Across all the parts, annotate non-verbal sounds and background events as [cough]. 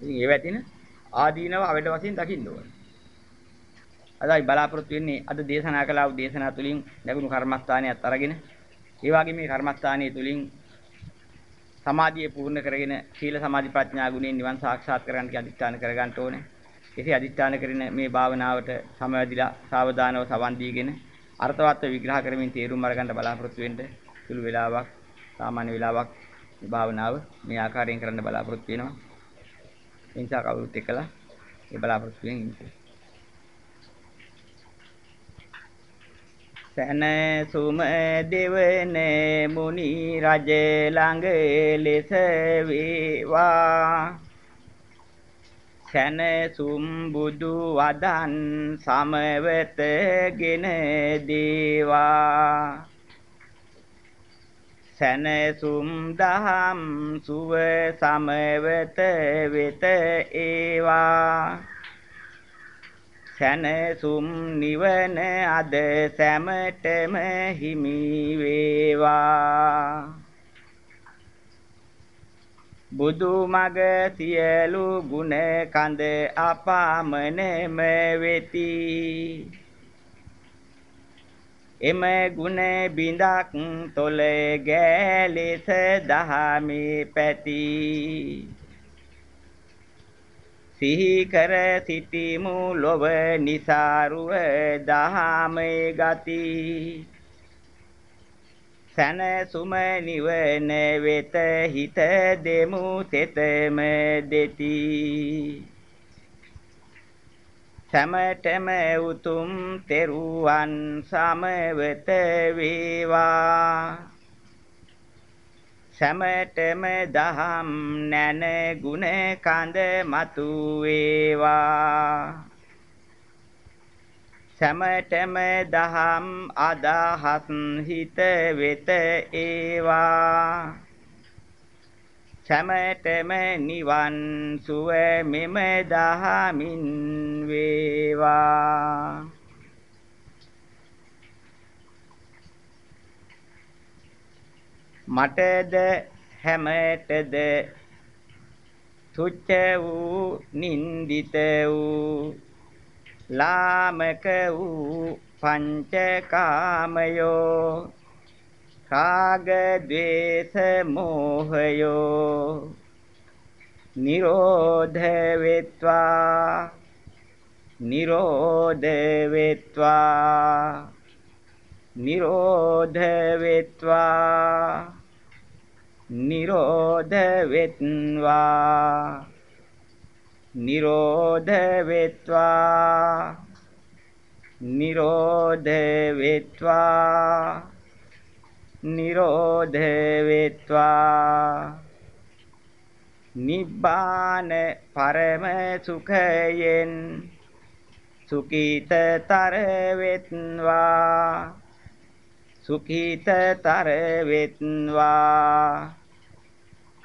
ඉතින් ඒ වැටින ආදීනව අවඩ වශයෙන් දකින්න ඕනේ. අදයි බලාපොරොත්තු වෙන්නේ අද දේශනා කළා වූ දේශනා තුලින් ලැබුණු කර්මස්ථානයත් අරගෙන ඒ වගේ මේ කර්මස්ථානයේ තුලින් සමාධිය පූර්ණ කරගෙන සීල සමාධි ප්‍රඥා ගුණයෙන් නිවන් සාක්ෂාත් කරගන්න අධිෂ්ඨාන කරගන්න ඕනේ. එසේ අධිෂ්ඨාන කරගෙන මේ භාවනාවට සමවැදිලා සාවධානව සවන් දීගෙන අර්ථවත්ව විග්‍රහ කරමින් තේරුම් අරගන්න බලාපොරොත්තු වෙන්න සුළු වෙලාවක් සාමාන්‍ය වෙලාවක් මේ භාවනාව මේ ආකාරයෙන් කරන්න බලාපොරොත්තු වෙනවා. එනිසා කවුරුත් එක්කලා ඒ බලාපොරොත්තු වෙමින් ඉන්න. සනසුම දෙවන මුනි රජ ළඟ ලෙස වේවා සනසුම් බුදු වදන් සමවතගෙන දේවා සනසුම් දහම් සුව සමවත වෙත ඒවා. සැනසුම් නිවන අද සැමටම හිමි වේවා. බුදු මග සියලු ගුණ කඳ අපාමනම වෙති. එම ගුණ බිඳක් තොල ගෑලෙස දහමේ පැති. සිහි කර සිටිමු ලොව නිසාරුව දහමේ ගති. සනසුම නිවන වෙත හිත දෙමු තෙතම දෙති. සමතම උතුම් තෙරුවන් සමවත වේවා. සැමටම දහම් නැන ගුණ කඳ මතු වේවා. සැමටම දහම් අදහස් හිත වෙත ඒවා. සැමටම නිවන් සුව මෙම දහමින් වේවා. මටද හැමතෙද තුච්ච වූ නින්දිත වූ ලාමක වූ පංචකාමයෝ රාග ద్వේෂ මෝහයෝ නිරෝධ වෙත්වා නිරෝධ වෙත්වා නිරෝධ වෙත්වා නිරෝධ වෙත්වා නිරෝධ වෙත්වා නිරෝධ වෙත්වා. නිරෝධ වෙත්වා. නිබ්බාන පරම සුඛයෙන් සුඛීතතර වෙත්වා. සුඛීතතර වෙත්වා.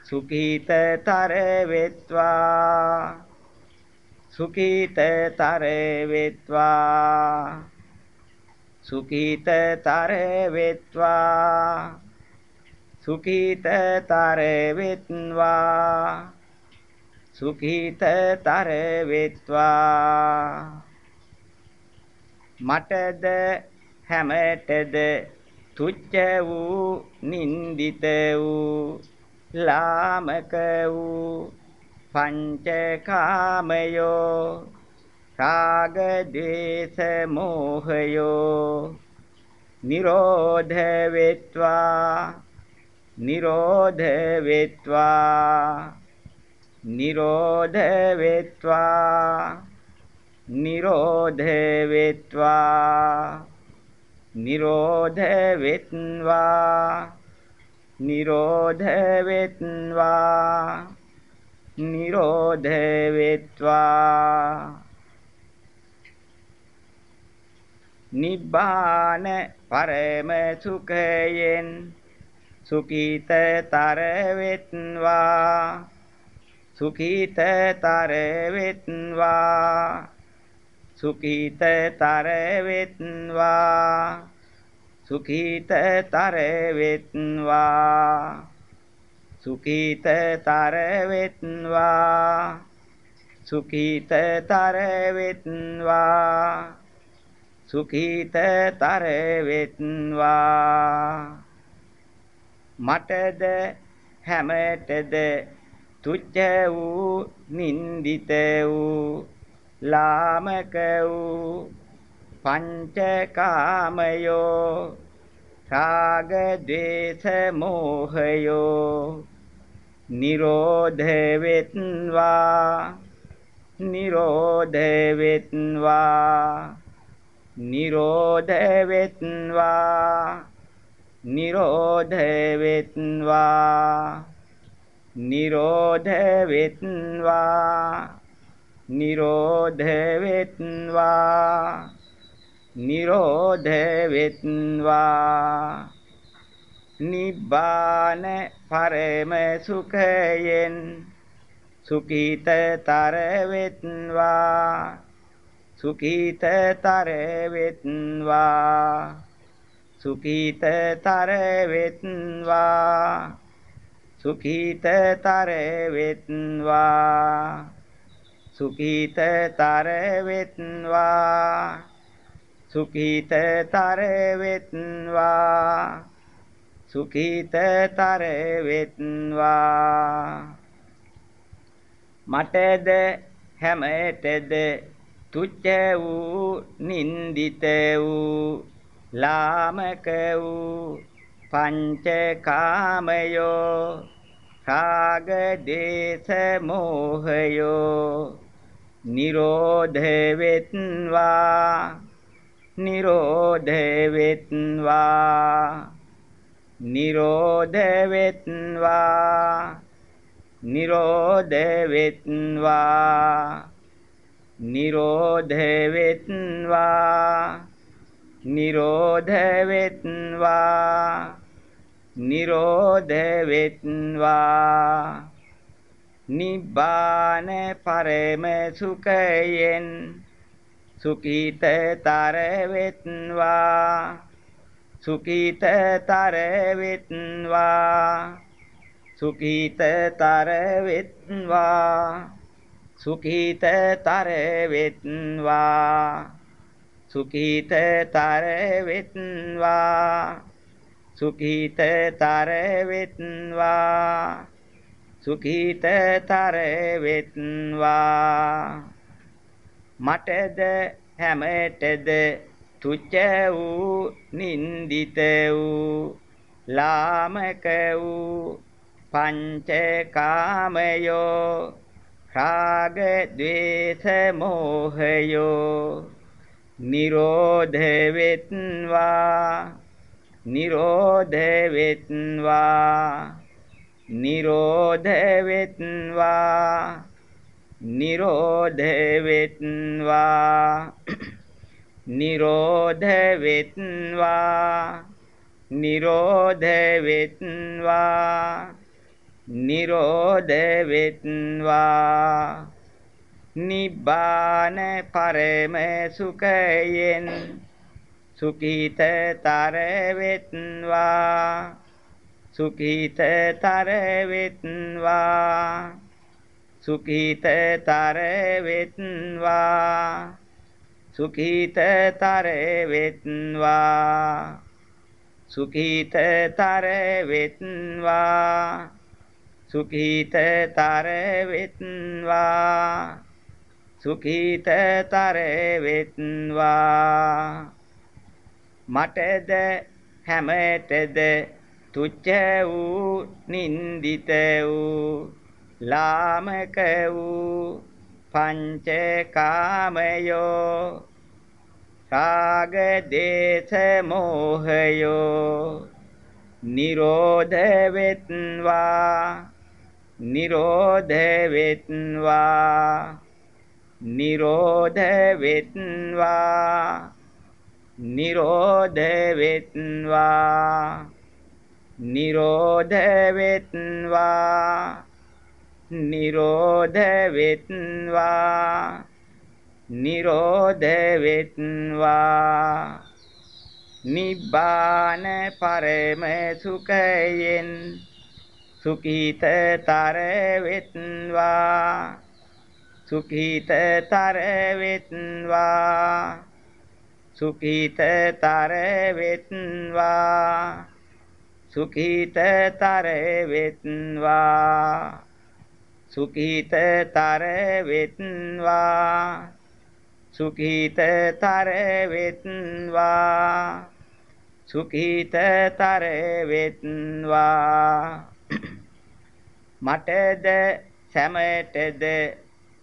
සුඛීතතර වෙත්වා. සුඛීතතර වෙත්වා. සුඛීතතර වෙත්වා. සුඛීතතර වෙත්වා. සුඛීතතර වෙත්වා. මටද හැමතෙද තුච්ච වූ නින්දිත වූ ලාමක වූ පංචකාමයෝ රාග දේශ මොහයෝ නිරෝධ වෙත්වා නිරෝධ වෙත්වා නිරෝධ වෙත්වා නිරෝධ වෙත්වා නිරෝධ වෙත්වා නිරෝධ වෙත්වා නිරෝධ වෙත්වා නිබ්බාන පරම සුඛයෙන් සුඛීතතර වෙත්වා. සුඛීතතර වෙත්වා. සුඛීතතර වෙත්වා. සුඛීතතර වෙත්වා. සුඛීතතර වෙත්වා. සුඛීතතර වෙත්වා. සුඛීතතර වෙත්වා. මටද හැමතෙද තුච්ච වූ නින්දිත වූ ලාමක වූ පංචකාමයෝ රාග ද්වේෂ මෝහයෝ නිරෝධ වෙත්වා. නිරෝධ වෙත්වා. නිරෝධ වෙත්වා නිරෝධ වෙත්වා නිරෝධ වෙත්වා නිරෝධ වෙත්වා නිරෝධ වෙත්වා නිබ්බාන පරම සුඛයෙන් සුඛීතතර වෙත්වා. සුඛීතතර වෙත්වා. සුඛීතතර වෙත්වා. සුඛීතතර වෙත්වා. සුඛීතතර වෙත්වා. සුඛීතතර වෙත්වා. සුඛීතතර වෙත්වා. මටද හැමතෙද තුච්ච වූ නින්දිත වූ ලාමක වූ පංචකාමයෝ රාග දේශ මොහයෝ නිරෝධ වෙත්වා නිරෝධ වෙත්වා නිරෝධ වෙත්වා නිරෝධ වෙත්වා නිරෝධ වෙත්වා නිරෝධ වෙත්වා නිරෝධ වෙත්වා නිබ්බාන පරම සුඛයෙන් සුඛීතතර වෙත්වා සුඛීතතර වෙත්වා සුඛීතතර වෙත්වා සුඛීතතර වෙත්වා. සුඛීතතර වෙත්වා. සුඛීතතර වෙත්වා. සුඛීතතර වෙත්වා. මටද හැමතෙද තුච්ච වූ නින්දිත වූ ලාමක වූ පංචකාමයෝ රාග ద్వේෂ මෝහයෝ නිරෝධ වෙත්වා නිරෝධ වෙත්වා නිරෝධ වෙත්වා නිරෝධ වෙත්වා නිරෝධ වෙත්වා නිරෝධ වෙත්වා නිරෝධ වෙත්වා නිබ්බාන පරම සුඛයෙන් සුඛීතතර වෙත්වා සුඛීතතර වෙත්වා සුඛීතතර වෙත්වා සුඛීතතර වෙත්වා සුඛීතතර වෙත්වා සුඛීතතර වෙත්වා. සුඛීතතර වෙත්වා. මටද හැමතෙද තුච්ච වූ නින්දිත වූ ලාමක වූ පංචකාමයෝ රාග දේශ මොහයෝ නිරෝධ වෙත්වා. නිරෝධ වෙත්වා නිරෝධ වෙත්වා නිරෝධ වෙත්වා නිරෝධ වෙත්වා නිරෝධ වෙත්වා නිරෝධ වෙත්වා නිබ්බාන පරම සුඛයෙන් සුඛීතතර වෙත්වා. සුඛීතතර වෙත්වා. සුඛීතතර වෙත්වා. සුඛීතතර වෙත්වා. සුඛීතතර වෙත්වා. සුඛීතතර වෙත්වා. සුඛීතතර වෙත්වා. මටද සැමටද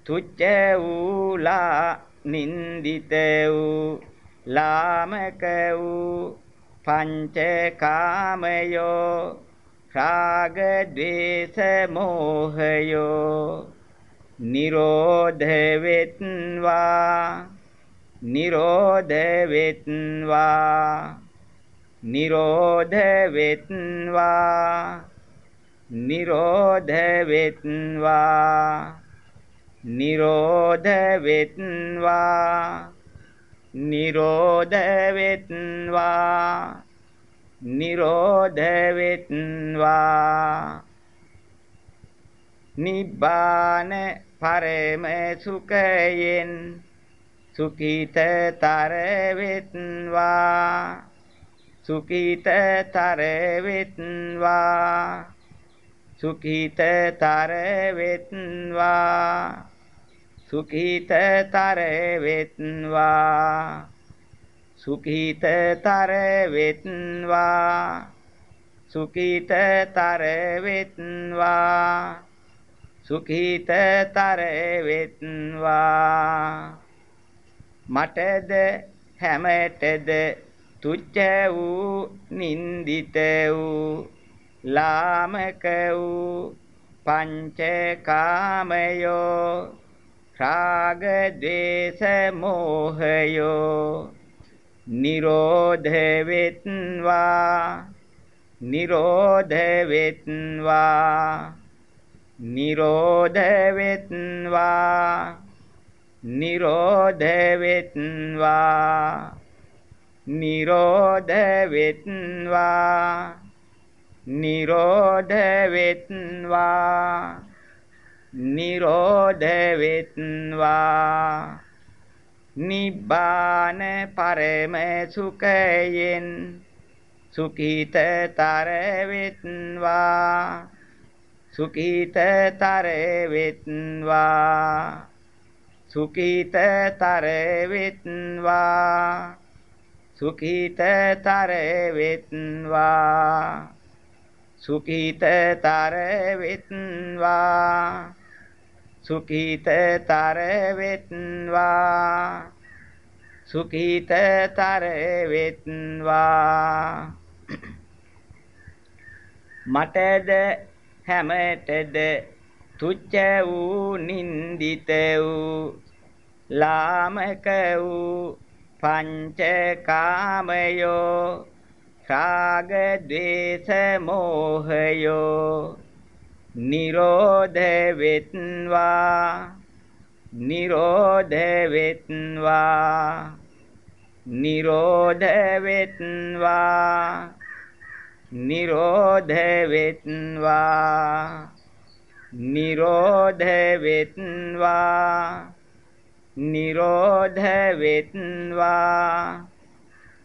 තුච්ච වූලා නින්දිත වූ ලාමක වූ පංචකාමයෝ රාග ద్వේෂ මෝහයෝ නිරෝධ වෙත්වා නිරෝධ වෙත්වා නිරෝධ වෙත්වා නිරෝධ වෙත්වා නිරෝධ වෙත්වා නිරෝධ වෙත්වා නිරෝධ වෙත්වා නිබ්බාන පරම සුඛයෙන් සුඛිතතර වෙත්වා සුඛිතතර වෙත්වා සුඛිතතර වෙත්වා සුඛීතතර වෙත්වා සුඛීතතර වෙත්වා සුඛීතතර වෙත්වා සුඛීතතර වෙත්වා මටද හැමතෙද තුච්ච වූ නින්දිත වූ ලාමක වූ පංචකාමයෝ රාග ద్వේෂ මෝහයෝ නිරෝධ වෙත්වා නිරෝධ වෙත්වා නිරෝධ වෙත්වා නිරෝධ වෙත්වා නිරෝධ වෙත්වා නිරෝධ වෙත්වා නිරෝධ වෙත්වා නිබ්බාන පරම සුඛයෙන් සුඛීතතර වෙත්වා සුඛීතතර වෙත්වා සුඛීතතර වෙත්වා සුඛීතතර වෙත්වා සුඛීතතර වෙත්වා සුඛීතතර වෙත්වා සුඛීතතර වෙත්වා මටද හැමතෙද තුච්ච වූ නින්දිත වූ ලාමක වූ පංචකාමයෝ රාග ద్వේෂ මෝහයෝ නිරෝධ වෙත්වා නිරෝධ වෙත්වා නිරෝධ වෙත්වා නිරෝධ වෙත්වා නිරෝධ වෙත්වා නිරෝධ වෙත්වා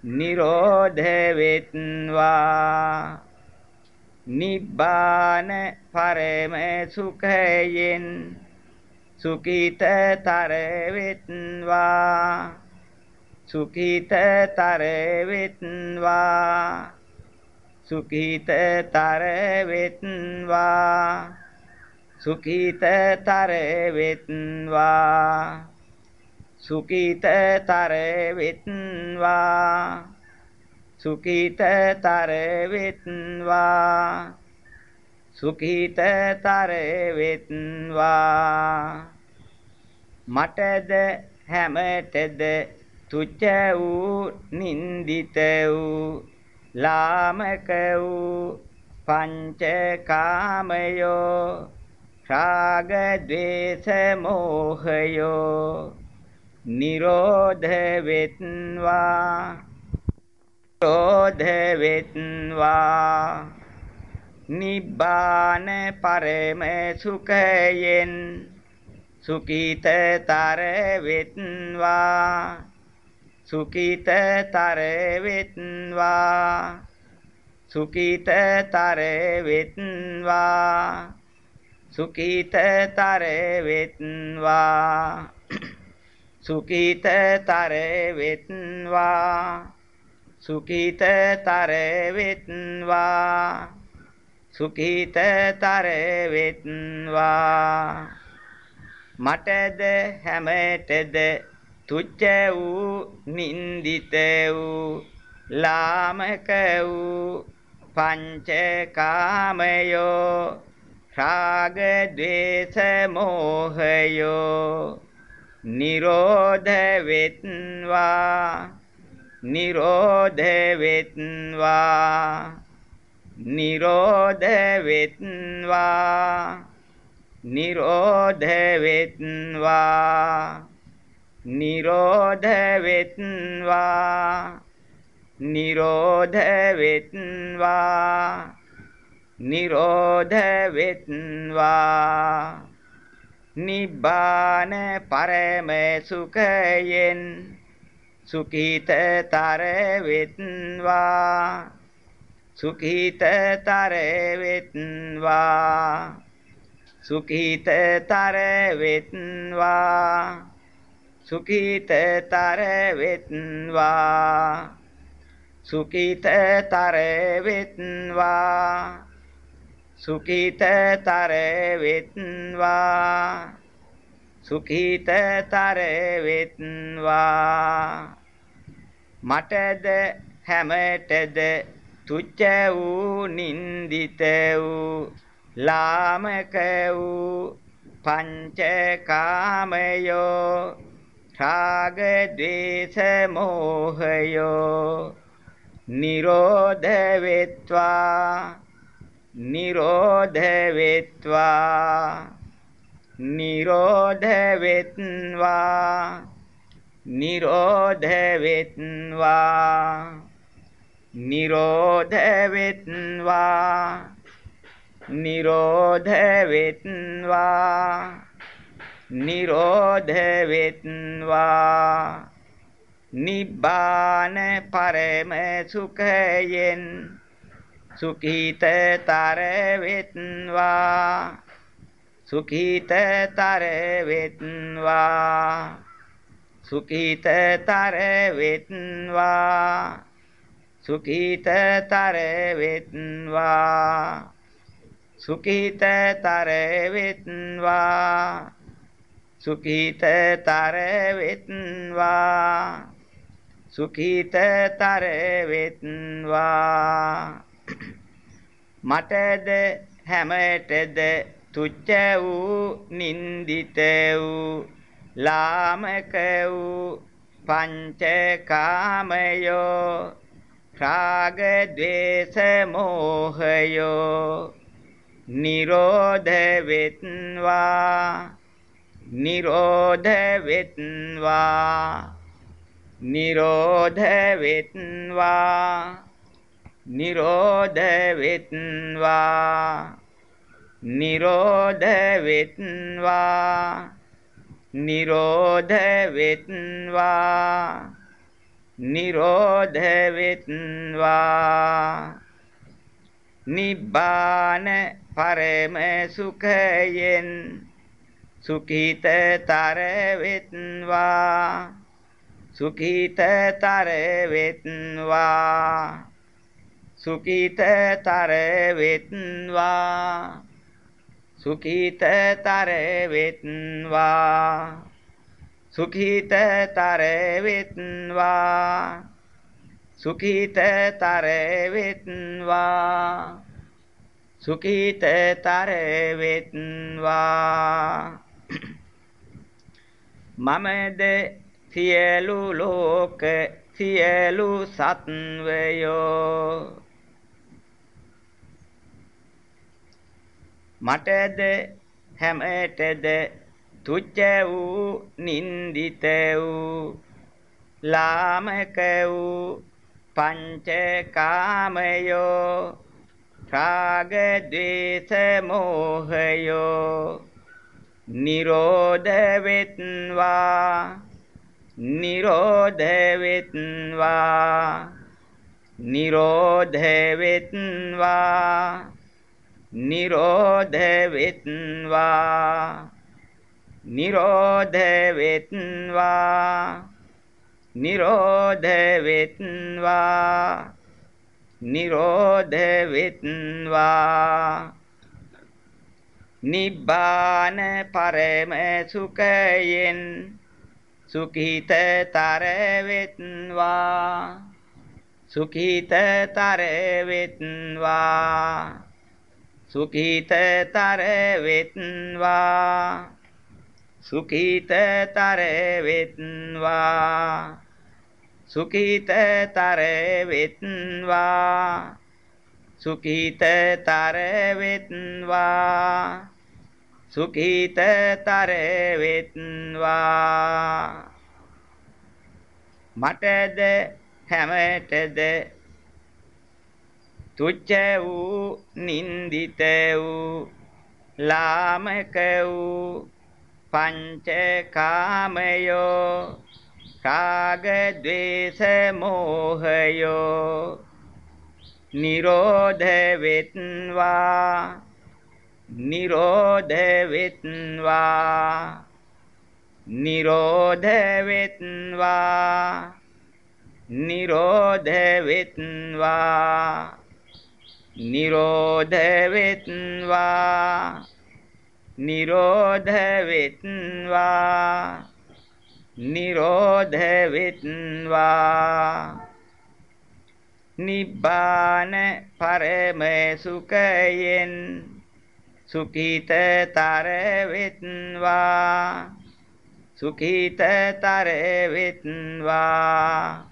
නිරෝධ වෙත්වා. නිබ්බාන පරම සුඛයෙන් සුඛිතතර වෙත්වා. සුඛිතතර වෙත්වා. සුඛිතතර වෙත්වා. සුඛිතතර වෙත්වා. සුඛිතතර වෙත්වා. සුඛීතතර වෙත්වා. සුඛීතතර වෙත්වා. මටද හැමතෙද තුච්ච වූ නින්දිත වූ ලාමක වූ පංචකාමයෝ රාග ద్వේෂ මෝහයෝ. නිරෝධ වෙත්වා. ක්‍රෝධ වෙත්වා. නිබ්බාන පරම සුඛයෙන් සුකීතතර වෙත්වා. සුකීතතර වෙත්වා. සුකීතතර වෙත්වා. සුකීතතර වෙත්වා. සුකීතතර වෙත්වා. සුකීතතර වෙත්වා. සුකීතතර වෙත්වා. මටද හැමතෙද තුච්ච වූ නින්දිත වූ ලාමක වූ පංචකාමයෝ රාග ద్వේෂ මෝහයෝ නිරෝධ වෙත්වා නිරෝධ වෙත්වා නිරෝධ වෙත්වා නිරෝධ වෙත්වා නිරෝධ වෙත්වා නිරෝධ වෙත්වා නිරෝධ වෙත්වා නිබ්බාන පරම සුඛයෙන් සුඛීතතර වෙත්වා. සුඛීතතර වෙත්වා. සුඛීතතර වෙත්වා. සුඛීතතර වෙත්වා. සුඛීතතර වෙත්වා. සුඛීතතර වෙත්වා. සුඛීතතර වෙත්වා. මටද හැමතෙද තුච්ච වූ නින්දිත වූ ලාමක වූ පංචකාමයෝ රාග ద్వේෂ මෝහයෝ නිරෝධ වෙත්වා. නිරෝධ වෙත්වා නිරෝධ වෙත්වා නිරෝධ වෙත්වා නිරෝධ වෙත්වා නිරෝධ වෙත්වා නිරෝධ වෙත්වා නිබ්බාන පරම සුඛයෙන් සුඛීතතර වෙත්වා සුඛීතතර වෙත්වා සුඛීතතර වෙත්වා සුඛීතතර වෙත්වා සුඛීතතර වෙත්වා සුඛීතතර වෙත්වා සුඛීතතර වෙත්වා මටද හැමතෙද තුච්ච වූ නින්දිත වූ ලාමක වූ පංචකාමයෝ රාග ద్వේෂ මෝහයෝ නිරෝධ වෙත්වා නිරෝධ වෙත්වා නිරෝධ වෙත්වා. නිරෝධ වෙත්වා නිරෝධ වෙත්වා නිරෝධ වෙත්වා නිරෝධ වෙත්වා නිබ්බාන පරම සුඛයෙන් සුඛීතතර වෙත්වා සුඛීතතර වෙත්වා සුඛීතතර වෙත්වා. සුඛීතතර වෙත්වා. සුඛීතතර වෙත්වා. සුඛීතතර වෙත්වා. සුඛීතතර වෙත්වා. මමද සියලු ලෝක සියලු සත්වයෝ මටද හැමතෙද තුච්ච වූ නින්දිත වූ ලාමක වූ පංචකාමයෝ රාග ద్వේෂ මෝහයෝ නිරෝධ වෙත්වා නිරෝධ වෙත්වා නිරෝධ වෙත්වා. නිරෝධ වෙත්වා නිරෝධ වෙත්වා නිරෝධ වෙත්වා නිරෝධ වෙත්වා නිබ්බාන පරම සුඛයෙන් සුඛිතතර වෙත්වා සුඛිතතර වෙත්වා සුඛිතතර වෙත්වා. සුඛිතතර වෙත්වා. සුඛිතතර වෙත්වා. සුඛිතතර වෙත්වා. සුඛිතතර වෙත්වා. මටද හැමතෙද තුච්ච වූ නින්දිත වූ ලාමක වූ පංචකාමයෝ රාග ద్వේෂ මෝහයෝ නිරෝධ වෙත්වා නිරෝධ වෙත්වා නිරෝධ වෙත්වා නිරෝධ වෙත්වා නිරෝධ වෙත්වා නිරෝධ වෙත්වා නිරෝධ වෙත්වා නිබ්බාන පරම සුඛයෙන් සුඛිතතර වෙත්වා සුඛිතතර වෙත්වා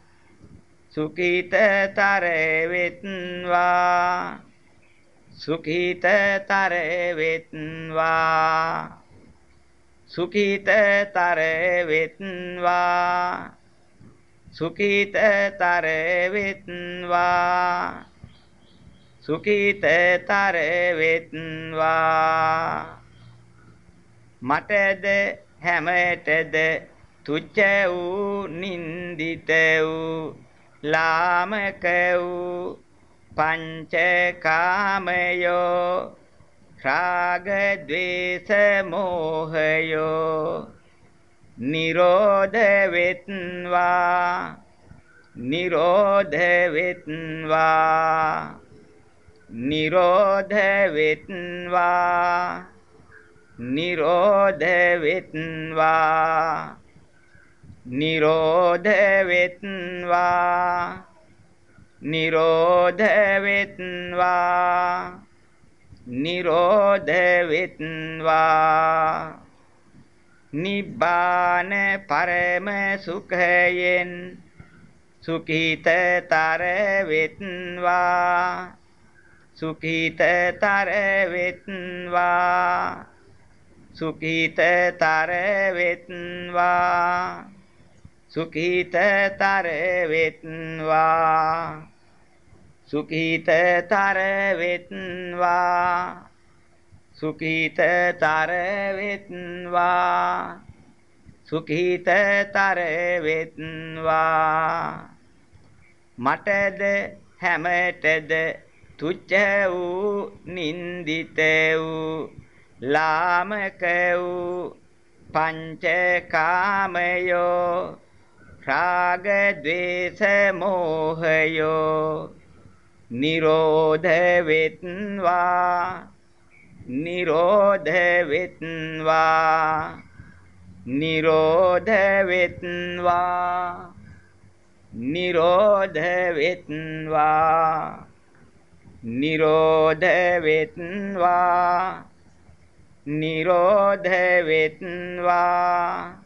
සුඛිතතර වෙත්වා සුඛිතතර වෙත්වා සුඛිතතර වෙත්වා සුඛිතතර වෙත්වා සුඛිතතර වෙත්වා මටද හැමතෙද තුච්ච වූ නින්දිත වූ ලාමක වූ පංචකාමයෝ රාග ద్వේෂ මෝහයෝ නිරෝධ වෙත්වා නිරෝධ වෙත්වා නිරෝධ වෙත්වා නිරෝධ වෙත්වා නිරෝධ වෙත්වා නිරෝධ වෙත්වා නිරෝධ වෙත්වා නිබ්බාන පරම සුඛයෙන් සුඛිතතර වෙත්වා සුඛිතතර වෙත්වා සුඛිතතර වෙත්වා සුඛිතතර වෙත්වා සුඛිතතර වෙත්වා සුඛිතතර වෙත්වා සුඛිතතර වෙත්වා මටද හැමතෙද තුච්ච වූ නින්දිත වූ ලාමක වූ පංචකාමයෝ රාග ద్వේෂ මෝහයෝ නිරෝධ වෙත්වා නිරෝධ වෙත්වා නිරෝධ වෙත්වා නිරෝධ වෙත්වා නිරෝධ වෙත්වා නිරෝධ වෙත්වා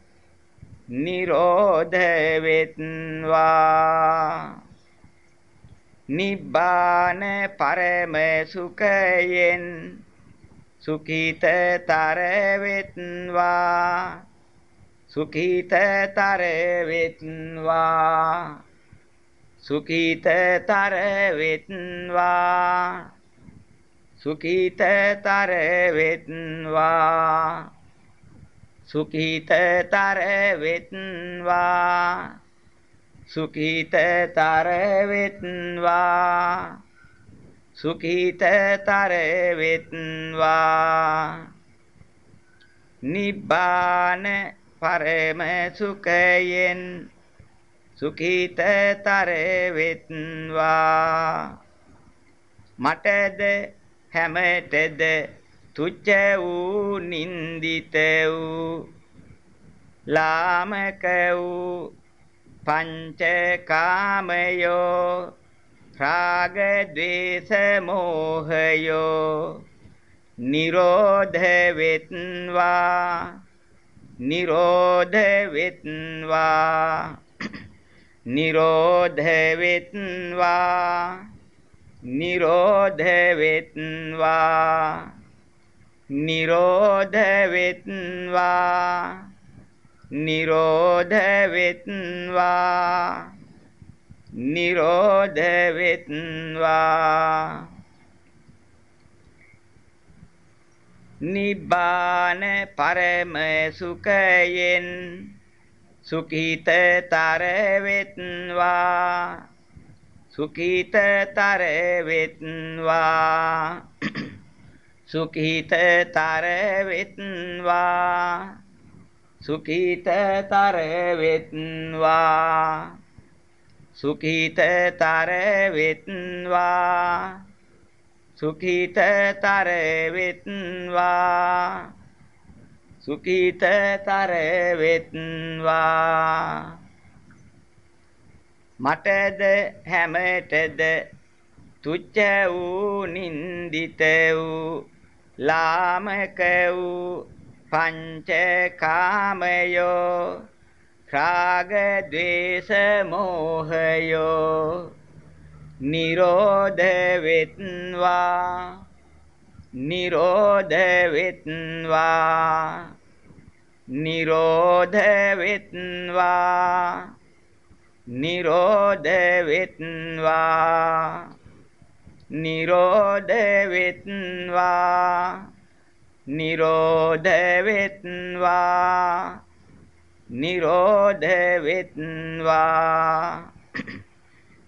නිරෝධ වෙත්වා නිබ්බාන පරම සුඛයෙන් සුඛිතතර වෙත්වා සුඛිතතර වෙත්වා සුඛිතතර වෙත්වා සුඛිතතර වෙත්වා සුඛීතතර වෙත්වා සුඛීතතර වෙත්වා සුඛීතතර වෙත්වා නිබ්බාන පරම සුඛයෙන් සුඛීතතර වෙත්වා මටද හැමතෙද තුච්ච වූ නින්දිත වූ ලාමක වූ පංචකාමයෝ රාග ద్వේෂ මෝහයෝ නිරෝධ වෙත්වා නිරෝධ වෙත්වා නිරෝධ වෙත්වා නිරෝධ වෙත්වා නිරෝධ වෙත්වා නිරෝධ වෙත්වා නිරෝධ වෙත්වා නිබ්බාන පරම සුඛයෙන් සුඛීතතර වෙත්වා සුඛීතතර වෙත්වා සුඛීතතර වෙත්වා. සුඛීතතර වෙත්වා. සුඛීතතර වෙත්වා. සුඛීතතර වෙත්වා. සුඛීතතර වෙත්වා. මටද හැමතෙද තුච්ච වූ නින්දිත වූ ලාමක වූ පංචකාමයෝ රාග ద్వේෂ මෝහයෝ නිරෝධ වෙත්වා නිරෝධ වෙත්වා නිරෝධ වෙත්වා නිරෝධ වෙත්වා නිරෝධ වෙත්වා නිරෝධ වෙත්වා නිරෝධ වෙත්වා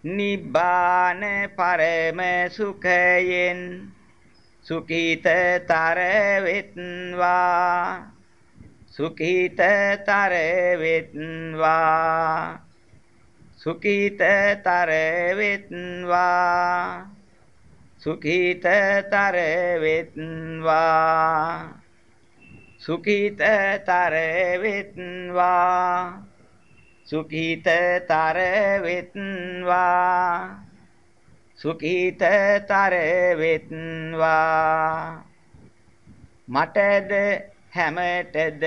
නිබ්බාන පරම සුඛයෙන් සුඛීතතර වෙත්වා සුඛීතතර වෙත්වා සුඛීතතර වෙත්වා සුඛීතතර වෙත්වා සුඛීතතර වෙත්වා සුඛීතතර වෙත්වා සුඛීතතර වෙත්වා මටද හැමතෙද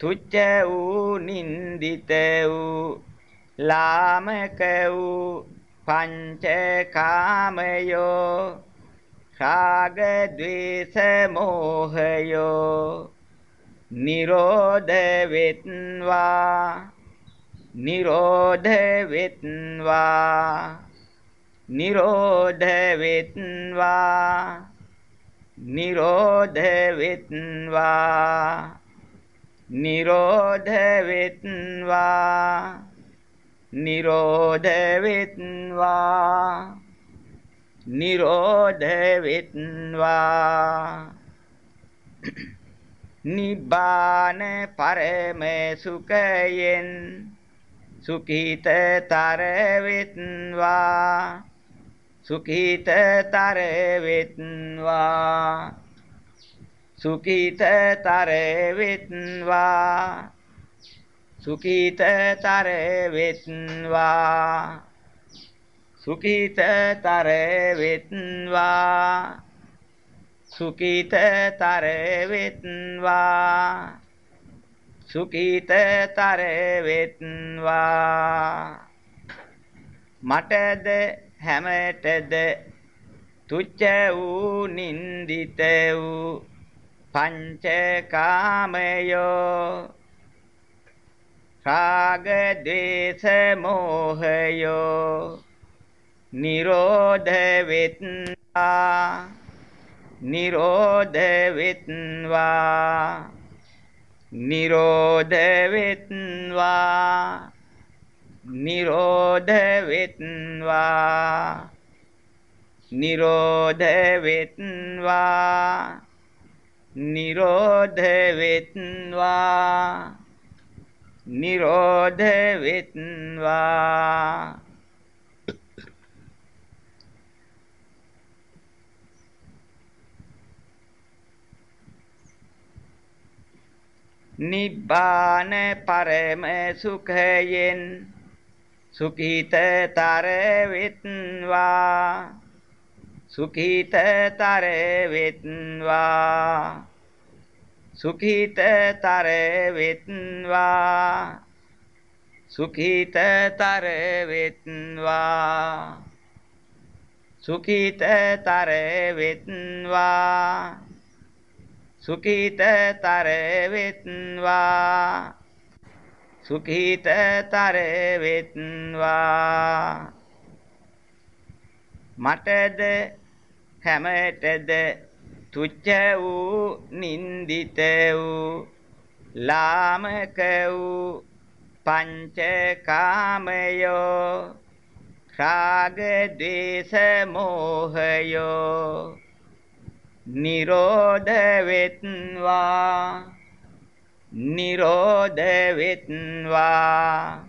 තුච්ච වූ නින්දිත වූ ලාමක වූ පංචකාමයෝ රාග ద్వේෂ මෝහයෝ නිරෝධ වෙත්වා නිරෝධ වෙත්වා නිරෝධ වෙත්වා නිරෝධ වෙත්වා නිරෝධ වෙත්වා. නිරෝධ වෙත්වා. නිරෝධ වෙත්වා. නිබ්බාන පරම සුඛයෙන් සුඛීතතර වෙත්වා. සුඛීතතර වෙත්වා. සුඛීතතර වෙත්වා. සුඛීතතර වෙත්වා. සුඛීතතර වෙත්වා. සුඛීතතර වෙත්වා. සුඛීතතර වෙත්වා. මටද හැමතෙද තුච්ච වූ නින්දිත වූ පංචකාමයෝ රාග දේශ මොහයෝ නිරෝධ වෙත්වා නිරෝධ වෙත්වා නිරෝධ වෙත්වා නිරෝධ වෙත්වා නිරෝධ වෙත්වා නිරෝධ වෙත්වා. නිරෝධ වෙත්වා. නිබ්බාන පරම සුඛයෙන් සුඛිතතර වෙත්වා. සුඛිතතර වෙත්වා. සුඛිතතර වෙත්වා සුඛිතතර වෙත්වා සුඛිතතර වෙත්වා සුඛිතතර වෙත්වා සුඛිතතර වෙත්වා මටද හැමතෙද තුච්ච වූ නින්දිත වූ ලාමක වූ පංචකාමයෝ රාග ද්වේෂ මෝහයෝ නිරෝධ වෙත්වා නිරෝධ වෙත්වා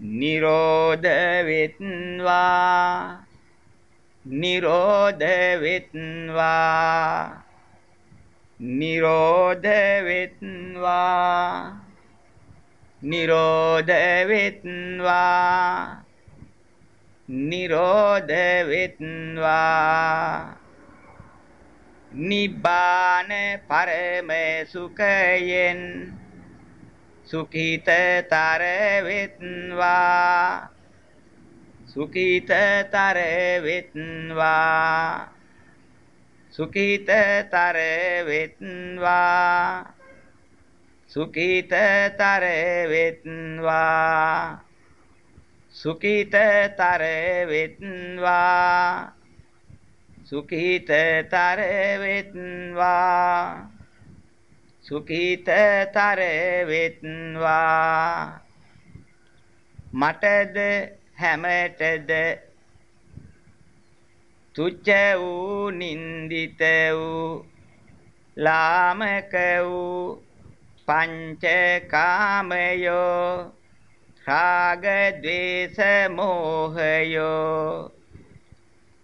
නිරෝධ වෙත්වා නිරෝධ වෙත්වා නිරෝධ වෙත්වා නිරෝධ වෙත්වා නිරෝධ වෙත්වා නිබ්බාන පරම සුඛයෙන් සුඛිතතර වෙත්වා සුඛිතතර වෙත්වා සුඛිතතර වෙත්වා සුඛිතතර වෙත්වා සුඛිතතර වෙත්වා සුඛිතතර වෙත්වා සුඛිතතර වෙත්වා මටද හැමතෙද තුච්ච වූ නින්දිත වූ ලාමක වූ පංචකාමයෝ රාග ద్వේෂ මෝහයෝ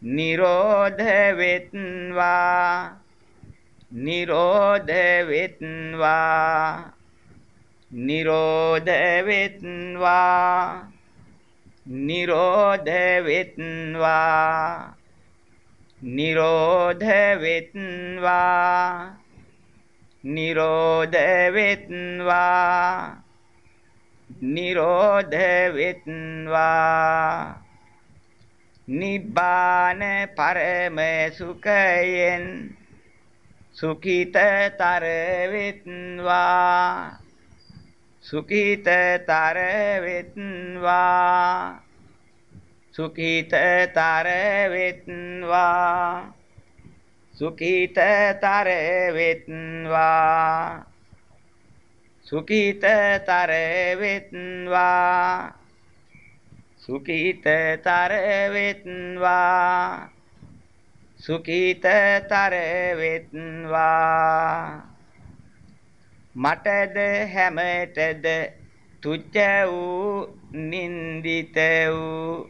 නිරෝධ වෙත්වා නිරෝධ වෙත්වා නිරෝධ වෙත්වා. නිරෝධ වෙත්වා නිරෝධ වෙත්වා නිරෝධ වෙත්වා නිරෝධ වෙත්වා නිබ්බාන පරම සුඛයෙන් සුඛිතතර වෙත්වා. සුඛිතතර වෙත්වා සුඛිතතර වෙත්වා සුඛිතතර වෙත්වා සුඛිතතර වෙත්වා සුඛිතතර වෙත්වා සුඛිතතර වෙත්වා මටද හැමතෙද තුච්ච වූ නින්දිත වූ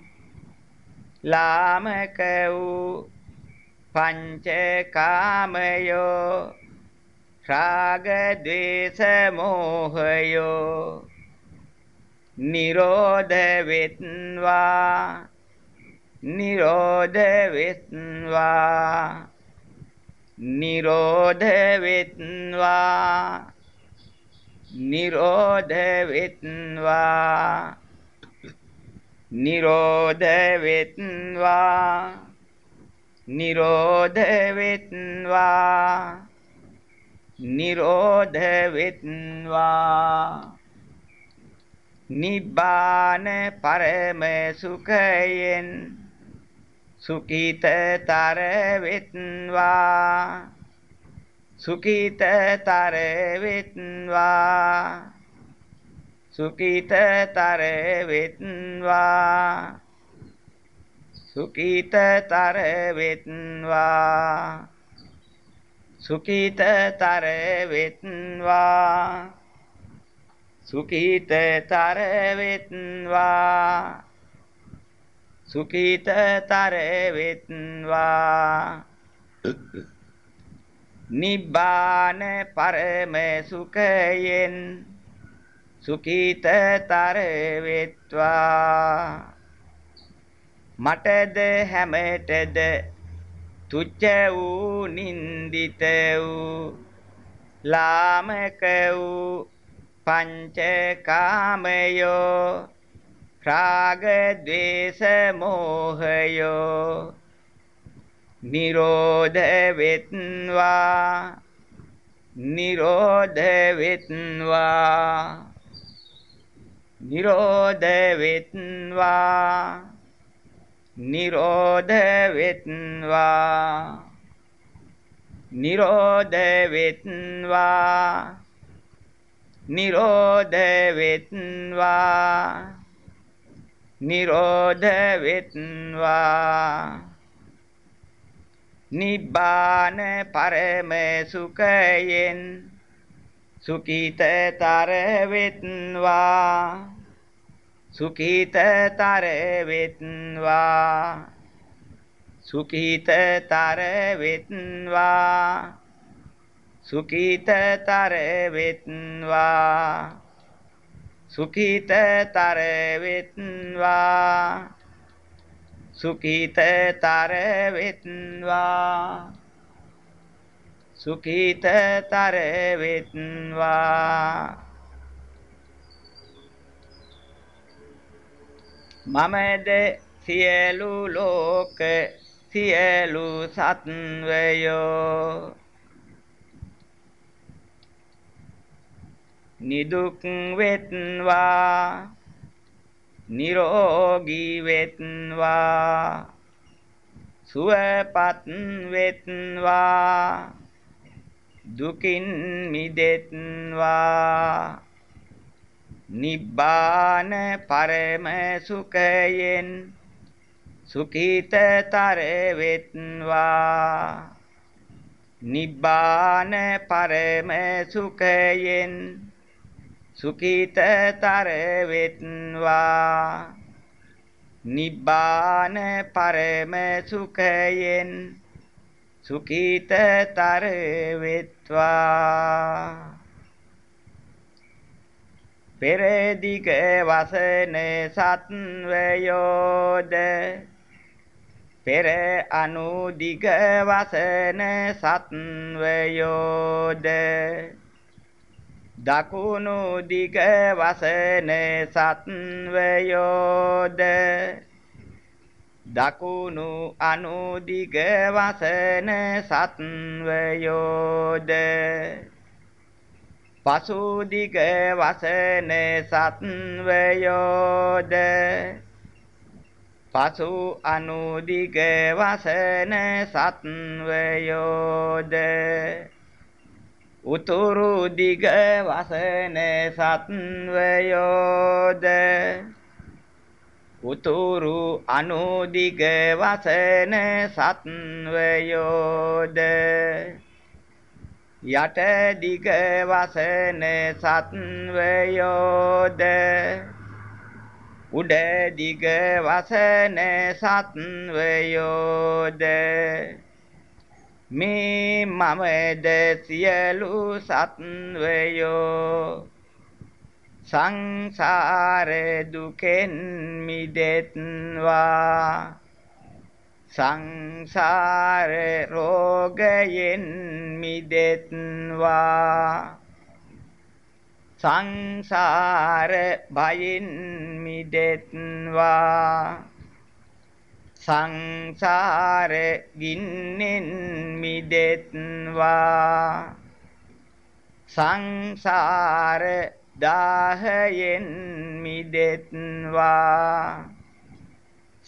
ලාමක වූ පංචකාමයෝ රාග ద్వේෂ මෝහයෝ නිරෝධ වෙත්වා නිරෝධ වෙත්වා නිරෝධ වෙත්වා. නිරෝධ වෙත්වා නිරෝධ වෙත්වා නිරෝධ වෙත්වා නිරෝධ වෙත්වා නිබ්බාන පරම සුඛයෙන් සුඛිතතර වෙත්වා. සුඛිතතර වෙත්වා සුඛිතතර වෙත්වා සුඛිතතර වෙත්වා සුඛිතතර වෙත්වා සුඛිතතර වෙත්වා සුඛිතතර වෙත්වා නිබ්බාන පරම සුඛයෙන් සුඛිතතර වෙත්වා මටද හැමතෙද තුච්ච වූ නින්දිත වූ ලාමක වූ පංචකාමයෝ රාග ద్వේෂ මෝහයෝ නිරෝධ වෙත්වා නිරෝධ වෙත්වා නිරෝධ වෙත්වා නිරෝධ වෙත්වා නිරෝධ වෙත්වා නිරෝධ වෙත්වා නිරෝධ වෙත්වා නිබ්බාන පරම සුඛයෙන් සුඛිතතර වෙත්වා. සුඛිතතර වෙත්වා. සුඛිතතර වෙත්වා. සුඛිතතර වෙත්වා. සුඛිතතර වෙත්වා. සුඛිතතර වෙත්වා. සුඛිතතර වෙත්වා. මමද සියලු ලෝක සියලු සත්වයෝ නිදුක් වෙත්වා. නිරෝගී වෙත්වා. සුවපත් වෙත්වා. දුකින් මිදෙත්වා. නිබ්බාන පරම සුඛයෙන් සුඛිතතර වෙත්වා. නිබ්බාන පරම සුඛයෙන් සුඛිතතර වෙත්වා නිබ්බාන පරම සුඛයෙන් සුඛිතතර වෙත්වා පෙරදිග වසන සත්වයෝද පෙර අනුදිග වසන සත්වයෝද දකුණු දිග වසන සත්වයෝද? දකුණු අනුදිග වසන සත්වයෝද? පසු දිග වසන සත්වයෝද? පසු අනුදිග වසන සත්වයෝද? උතුරු දිග වසන සත්වයෝද? උතුරු අනුදිග වසන සත්වයෝද? යට දිග වසන සත්වයෝද? උඩ දිග වසන සත්වයෝද? මේ මමද සියලු සත්වයෝ සංසාර දුකෙන් මිදෙත්වා. සංසාර රෝගයෙන් මිදෙත්වා. සංසාර භයෙන් මිදෙත්වා. සංසාර ගින්නෙන් මිදෙත්වා. සංසාර දාහයෙන් මිදෙත්වා.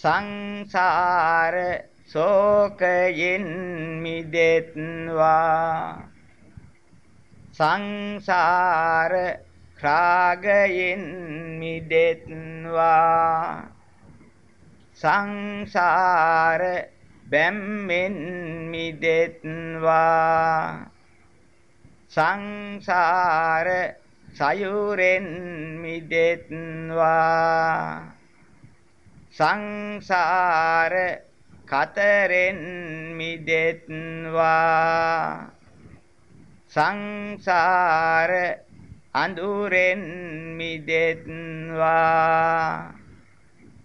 සංසාර ශෝකයෙන් මිදෙත්වා. සංසාර රාගයෙන් මිදෙත්වා. සංසාර බැම්මෙන් මිදෙත්වා. සංසාර සයුරෙන් මිදෙත්වා. සංසාර කතරෙන් මිදෙත්වා. සංසාර අඳුරෙන් මිදෙත්වා.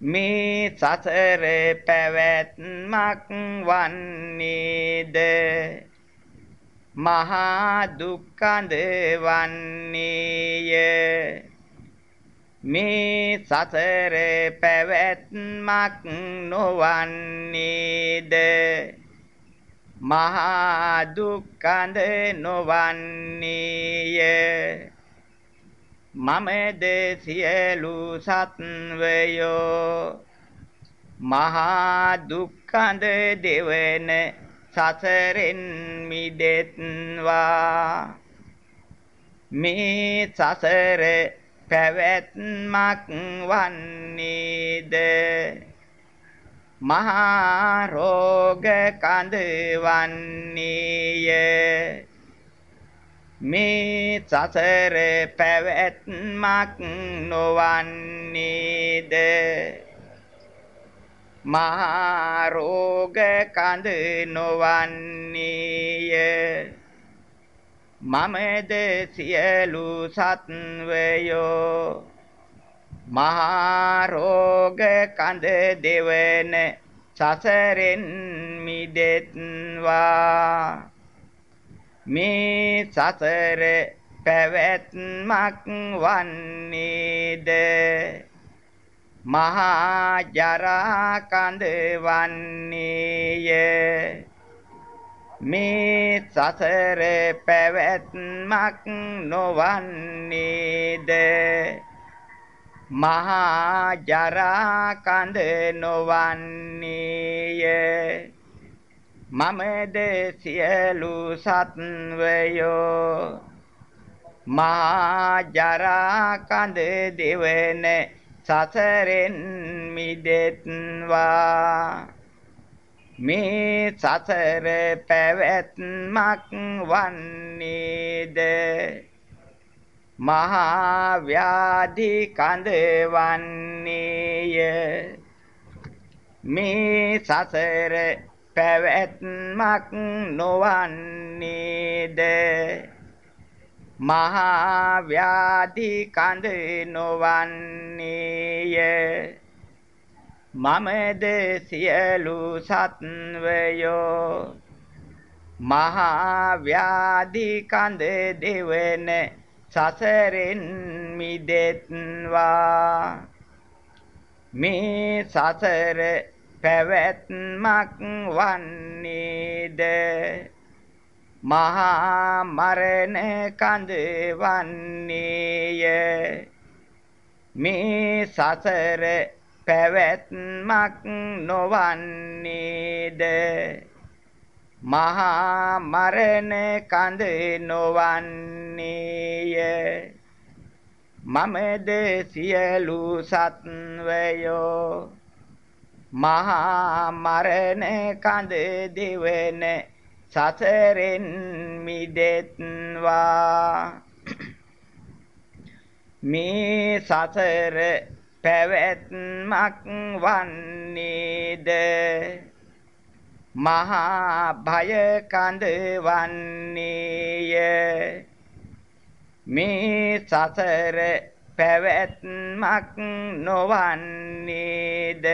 මේ සසර පැවැත්මක් වන්නේද? මහා දුක්ඛඳ වන්නේය. මේ සසර පැවැත්මක් නොවන්නේද? මහා දුක්ඛඳ නොවන්නේය. මමද සියලු සත්වයෝ මහා දුක්ඛඳ දෙවන සසරෙන් මිදෙත්වා. මේ සසර පැවැත්මක් වන්නේද? මහා රෝග කඳ වන්නේය. මේ සසර පැවැත්මක් නොවන්නේද? මහා රෝග කඳ නොවන්නේය. මමද සියලු සත්වයෝ මහා රෝග කඳ දෙවන සසරෙන් මිදෙත්වා. මේ සසර පැවැත්මක් වන්නේද? මහා ජරා කඳ වන්නේය මේ සසර පැවැත්මක් නොවන්නේද? මහා ජරා කඳ නොවන්නේය. මමද සියලු සත්වයෝ මා ජරා කඳ දෙවන සසරෙන් මිදෙත්වා. මේ සසර පැවැත්මක් වන්නේද? මහා ව්‍යාධි කඳ වන්නේය. මේ සසර පැවැත්මක් නොවන්නේද? මහා ව්‍යාධි කඳ නොවන්නේය. මමද සියලු සත්වයෝ මහා ව්‍යාධි කඳ දෙවන සසරෙන් මිදෙත්වා. මේ සසර පැවැත්මක් වන්නේද? මහා මරණ කඳ වන්නේය. මේ සසර පැවැත්මක් නොවන්නේද? මහා මරණ කඳ නොවන්නේය. මමද සියලු සත්වයෝ මහා මරණ කඳ දෙවන සසරෙන් මිදෙත්වා. මේ සසර පැවැත්මක් වන්නේද? මහා භය කඳ වන්නේය. මේ සසර පැවැත්මක් නොවන්නේද?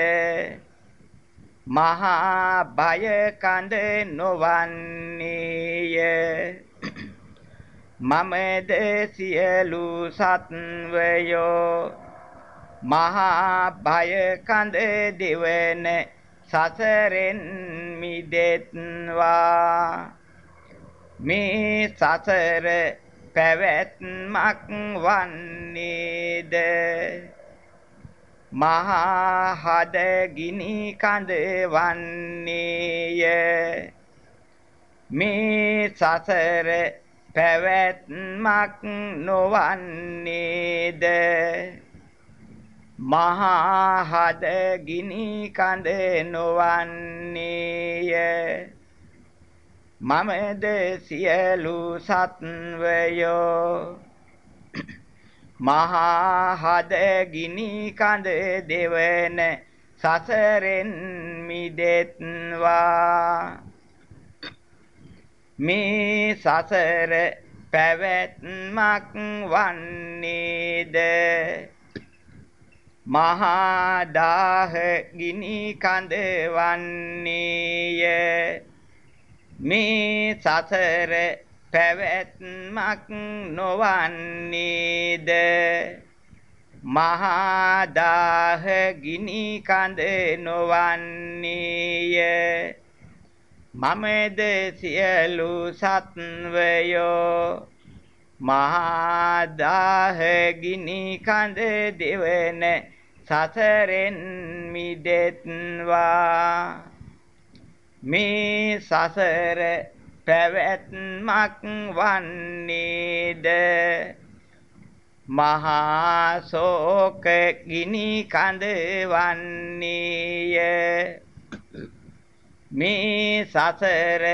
මහා බය කඳ නොවන්නේය [clears throat] මමද සියලු සත්වයෝ මහා භය කඳ දෙවන සසරෙන් මිදෙත්වා. මේ සසර පැවැත්මක් වන්නේද? මහා හද ගිනි කඳ වන්නේය මේ සසර පැවැත්මක් නොවන්නේද? මහා හද ගිනි කඳ නොවන්නේය. මමද සියලු සත්වයෝ මහා හද ගිනි කඳ දෙවන සසරෙන් මිදෙත්වා. මේ සසර පැවැත්මක් වන්නේද? මහා දාහ ගිනි කඳ වන්නේය. මේ සසර පැවැත්මක් නොවන්නේද? මහා දාහ ගිනි කඳ නොවන්නේය. මමද සියලු සත්වයෝ මහා දාහ ගිනි කඳ දෙවන සසරෙන් මිදෙත්වා. මේ සසර පැවැත්මක් වන්නේද? මහා ශෝක ගිනි කඳ වන්නේය මේ සසර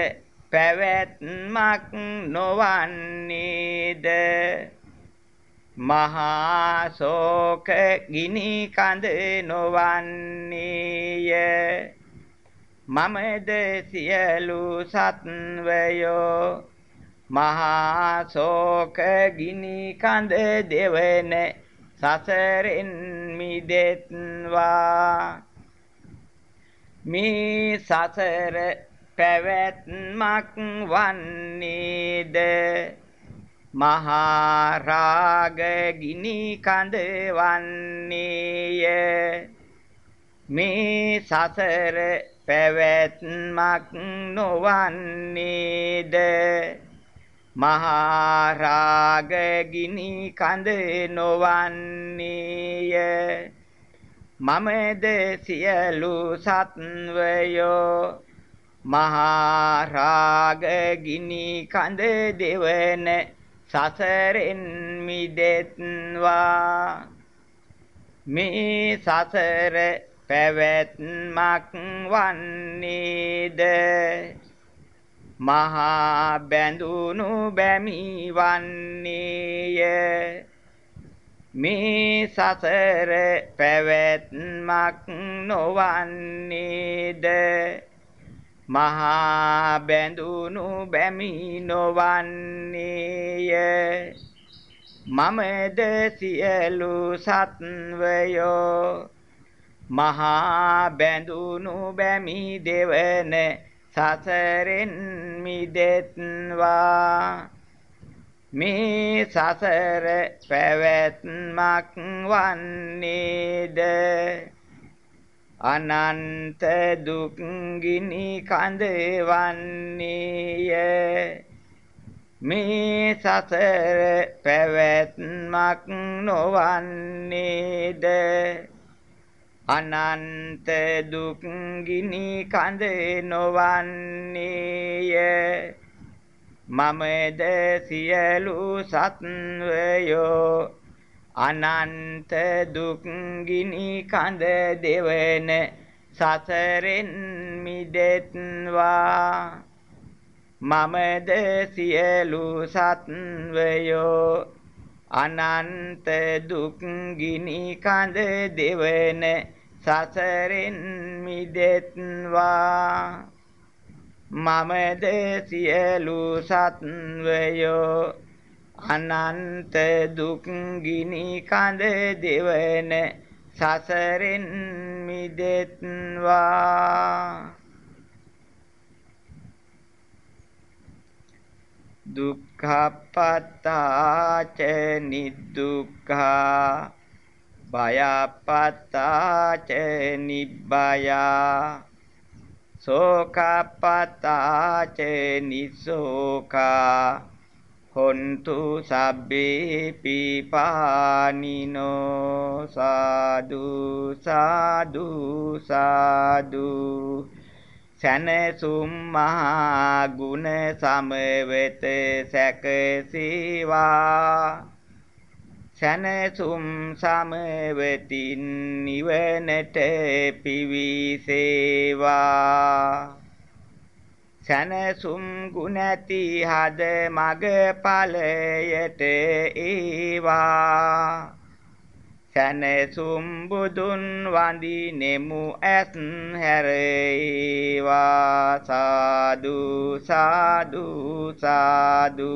පැවැත්මක් නොවන්නේද? මහා ශෝක ගිනි කඳ නොවන්නේය. මමද සියලු සත්වයෝ මහා ශෝක ගිනි කඳ දෙවන සසරෙන් මිදෙත්වා. මේ සසර පැවැත්මක් වන්නේද? මහා රාග ගිනි කඳ වන්නේය. මේ සසර පැවැත්මක් නොවන්නේද? මහා රාග ගිනි කඳ නොවන්නේය. මමද සියලු සත්වයෝ මහා රාග ගිනි කඳ දෙවන සසරෙන් මිදෙත්වා. මේ සසර පැවැත්මක් වන්නේද? මහා බැඳුණු බැමි වන්නේය. මේ සසර පැවැත්මක් නොවන්නේද? මහා බැඳුණු බැමි නොවන්නේය. මමද සියලු සත්වයෝ මහා බැඳුණු බැමි දෙවන සසරෙන් මිදෙත්වා. මේ සසර පැවැත්මක් වන්නේද? අනන්ත දුක් ගිනි කඳ වන්නේය. මේ සසර පැවැත්මක් නොවන්නේද? අනන්ත දුක් ගිනි කඳ නොවන්නේය. මමද සියලු සත්වයෝ අනන්ත දුක් ගිනි කඳ දෙවන සසරෙන් මිදෙත්වා. මමද සියලු සත්වයෝ අනන්ත දුක් ගිනි කඳ දෙවන සසරෙන් මිදෙත්වා. මමද සියලු සත්වයෝ අනන්ත දුක් ගිනි කඳ දෙවන සසරෙන් මිදෙත්වා. දුක්ඛපත්තාච නිදුක්ඛා භයපත්තාච නිබ්බයා සෝකපත්තාච නිසෝකා හොන්තු සබ්බේ පිපානිනෝ සාදු සාදු සාදු සනසුම් මහා ගුණ සමවෙත සැකසීවා. සනසුම් සමවතින් නිවනට පිවිසේවා. සනසුම් ගුණති හද මග ඵලයට ඒවා. සැනසුම් බුදුන් වඳිනෙමු ඇත් හැරේවා. සාදු සාදු සාදු.